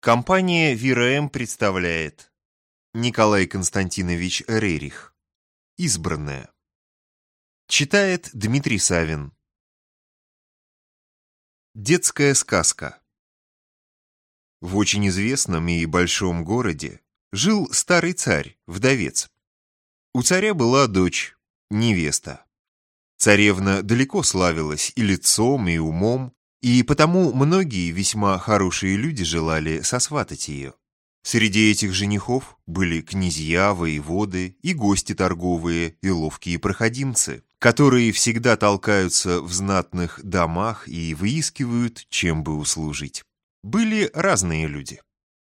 Компания ВИРМ представляет Николай Константинович Рерих. Избранная. Читает Дмитрий Савин. Детская сказка. В очень известном и большом городе жил старый царь, вдовец. У царя была дочь, невеста. Царевна далеко славилась и лицом, и умом, и потому многие весьма хорошие люди желали сосватать ее. Среди этих женихов были князья, воеводы и гости торговые, и ловкие проходимцы, которые всегда толкаются в знатных домах и выискивают, чем бы услужить. Были разные люди.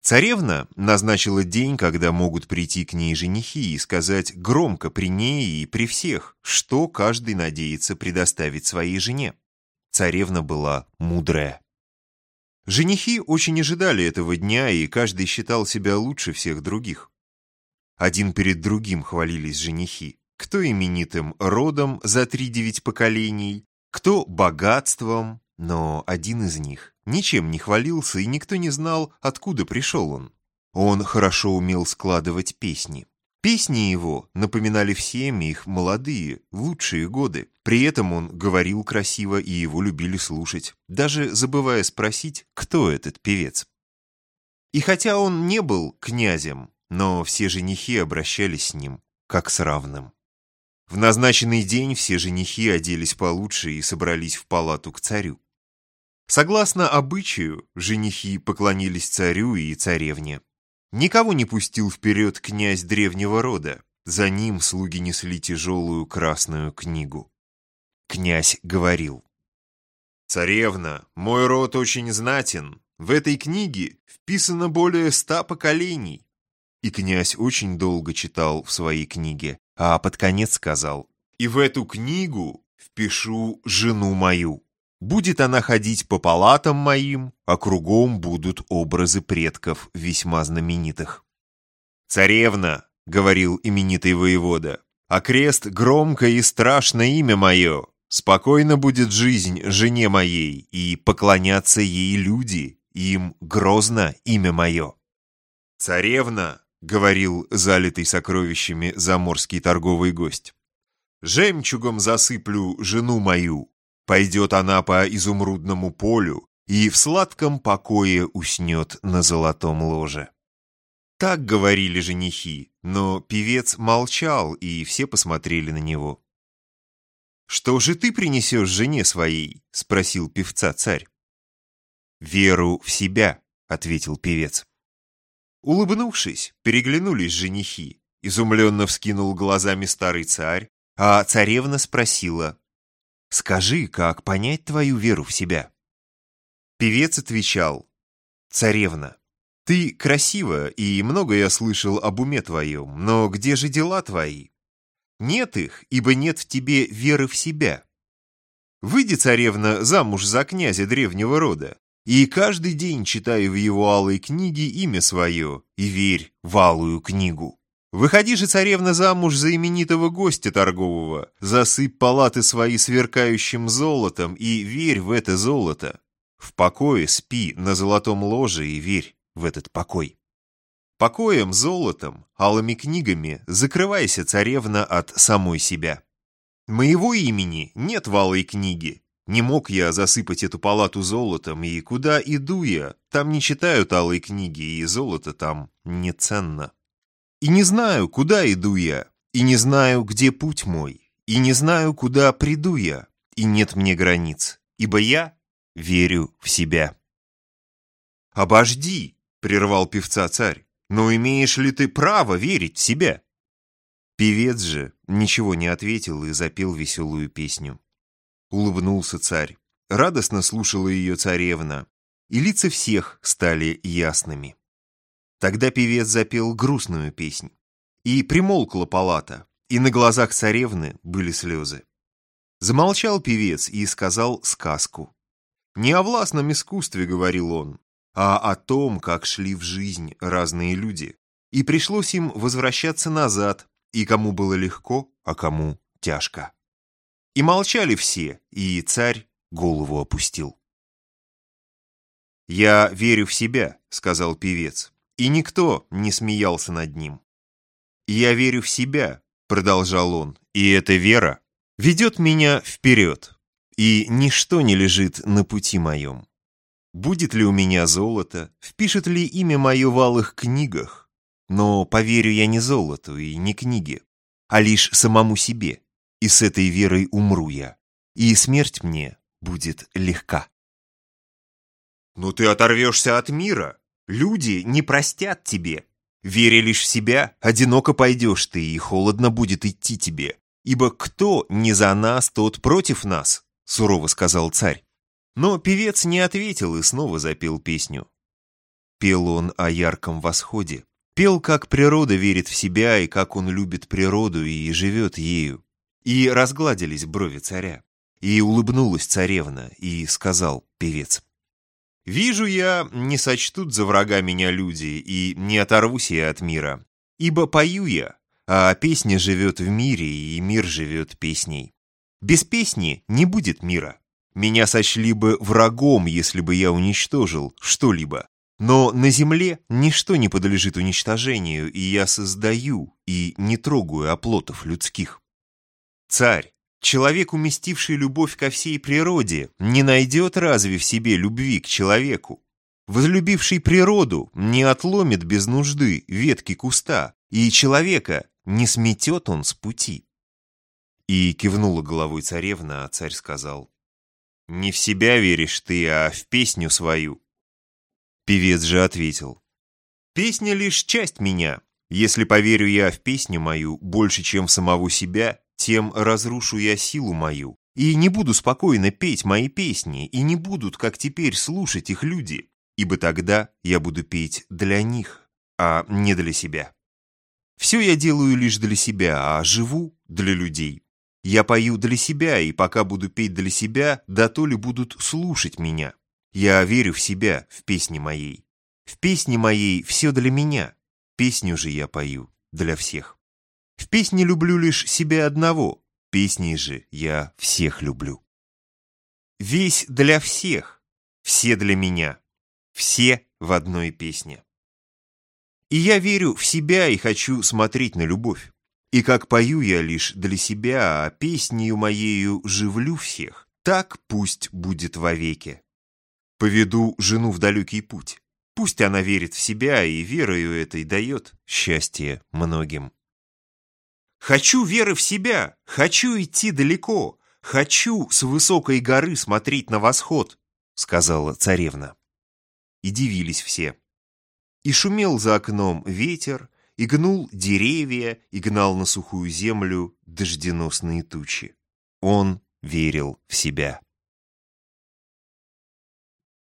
Царевна назначила день, когда могут прийти к ней женихи и сказать громко при ней и при всех, что каждый надеется предоставить своей жене. Царевна была мудрая. Женихи очень ожидали этого дня, и каждый считал себя лучше всех других. Один перед другим хвалились женихи. Кто именитым родом за три-девять поколений, кто богатством, но один из них ничем не хвалился, и никто не знал, откуда пришел он. Он хорошо умел складывать песни. Песни его напоминали всем их молодые, лучшие годы. При этом он говорил красиво, и его любили слушать, даже забывая спросить, кто этот певец. И хотя он не был князем, но все женихи обращались с ним, как с равным. В назначенный день все женихи оделись получше и собрались в палату к царю. Согласно обычаю, женихи поклонились царю и царевне. Никого не пустил вперед князь древнего рода. За ним слуги несли тяжелую красную книгу. Князь говорил. «Царевна, мой род очень знатен. В этой книге вписано более ста поколений». И князь очень долго читал в своей книге, а под конец сказал. «И в эту книгу впишу жену мою». Будет она ходить по палатам моим, а кругом будут образы предков весьма знаменитых. «Царевна», — говорил именитый воевода, — «а крест громкое и страшное имя мое. Спокойно будет жизнь жене моей, и поклонятся ей люди, им грозно имя мое». «Царевна», — говорил залитый сокровищами заморский торговый гость, — «жемчугом засыплю жену мою, Пойдет она по изумрудному полю и в сладком покое уснет на золотом ложе. Так говорили женихи, но певец молчал, и все посмотрели на него. «Что же ты принесешь жене своей?» — спросил певца царь. «Веру в себя», — ответил певец. Улыбнувшись, переглянулись женихи. Изумленно вскинул глазами старый царь, а царевна спросила, Скажи, как понять твою веру в себя?» Певец отвечал, «Царевна, ты красива, и много я слышал об уме твоем, но где же дела твои? Нет их, ибо нет в тебе веры в себя. Выйди, царевна, замуж за князя древнего рода, и каждый день читай в его алой книге имя свое, и верь в алую книгу. Выходи же, царевна, замуж за именитого гостя торгового, засыпь палаты свои сверкающим золотом и верь в это золото. В покое спи на золотом ложе и верь в этот покой. Покоем, золотом, алыми книгами закрывайся, царевна, от самой себя. Моего имени нет в алой книге. Не мог я засыпать эту палату золотом, и куда иду я, там не читают алой книги, и золото там не ценно. И не знаю, куда иду я, и не знаю, где путь мой, и не знаю, куда приду я, и нет мне границ, ибо я верю в себя. «Обожди!» — прервал певца царь. «Но имеешь ли ты право верить в себя?» Певец же ничего не ответил и запел веселую песню. Улыбнулся царь. Радостно слушала ее царевна, и лица всех стали ясными. Тогда певец запел грустную песнь. И примолкла палата, и на глазах царевны были слезы. Замолчал певец и сказал сказку. Не о властном искусстве говорил он, а о том, как шли в жизнь разные люди. И пришлось им возвращаться назад, и кому было легко, а кому тяжко. И молчали все, и царь голову опустил. «Я верю в себя», — сказал певец, и никто не смеялся над ним. «Я верю в себя», — продолжал он, — «и эта вера ведет меня вперед, и ничто не лежит на пути моем. Будет ли у меня золото, впишет ли имя мое в алых книгах, но поверю я не золоту и не книге, а лишь самому себе, и с этой верой умру я, и смерть мне будет легка. Но ты оторвешься от мира. Люди не простят тебе. Веря лишь в себя, одиноко пойдешь ты, и холодно будет идти тебе. Ибо кто не за нас, тот против нас, сурово сказал царь. Но певец не ответил и снова запел песню. Пел он о ярком восходе. Пел, как природа верит в себя, и как он любит природу и живет ею. И разгладились брови царя. И улыбнулась царевна, и сказал певец. Вижу я, не сочтут за врага меня люди, и не оторвусь я от мира. Ибо пою я, а песня живет в мире, и мир живет песней. Без песни не будет мира. Меня сочли бы врагом, если бы я уничтожил что-либо. Но на земле ничто не подлежит уничтожению, и я создаю и не трогаю оплотов людских. Царь, Человек, уместивший любовь ко всей природе, не найдет разве в себе любви к человеку? Возлюбивший природу не отломит без нужды ветки куста, и человека не сметет он с пути. И кивнула головой царевна, а царь сказал, «Не в себя веришь ты, а в песню свою». Певец же ответил, «Песня лишь часть меня. Если поверю я в песню мою больше, чем в самого себя, тем разрушу я силу мою, и не буду спокойно петь мои песни, и не будут, как теперь, слушать их люди, ибо тогда я буду петь для них, а не для себя. Все я делаю лишь для себя, а живу для людей. Я пою для себя, и пока буду петь для себя, да то ли будут слушать меня. Я верю в себя, в песне моей. В песне моей все для меня, песню же я пою для всех. В песне люблю лишь себя одного, песней же я всех люблю. Весь для всех, все для меня, все в одной песне. И я верю в себя и хочу смотреть на любовь. И как пою я лишь для себя, а песнею моею живлю всех, так пусть будет вовеки. Поведу жену в далекий путь. Пусть она верит в себя и верою этой дает счастье многим. Хочу веры в себя, хочу идти далеко, хочу с высокой горы смотреть на восход, сказала царевна. И дивились все. И шумел за окном ветер, и гнул деревья, и гнал на сухую землю дожденосные тучи. Он верил в себя.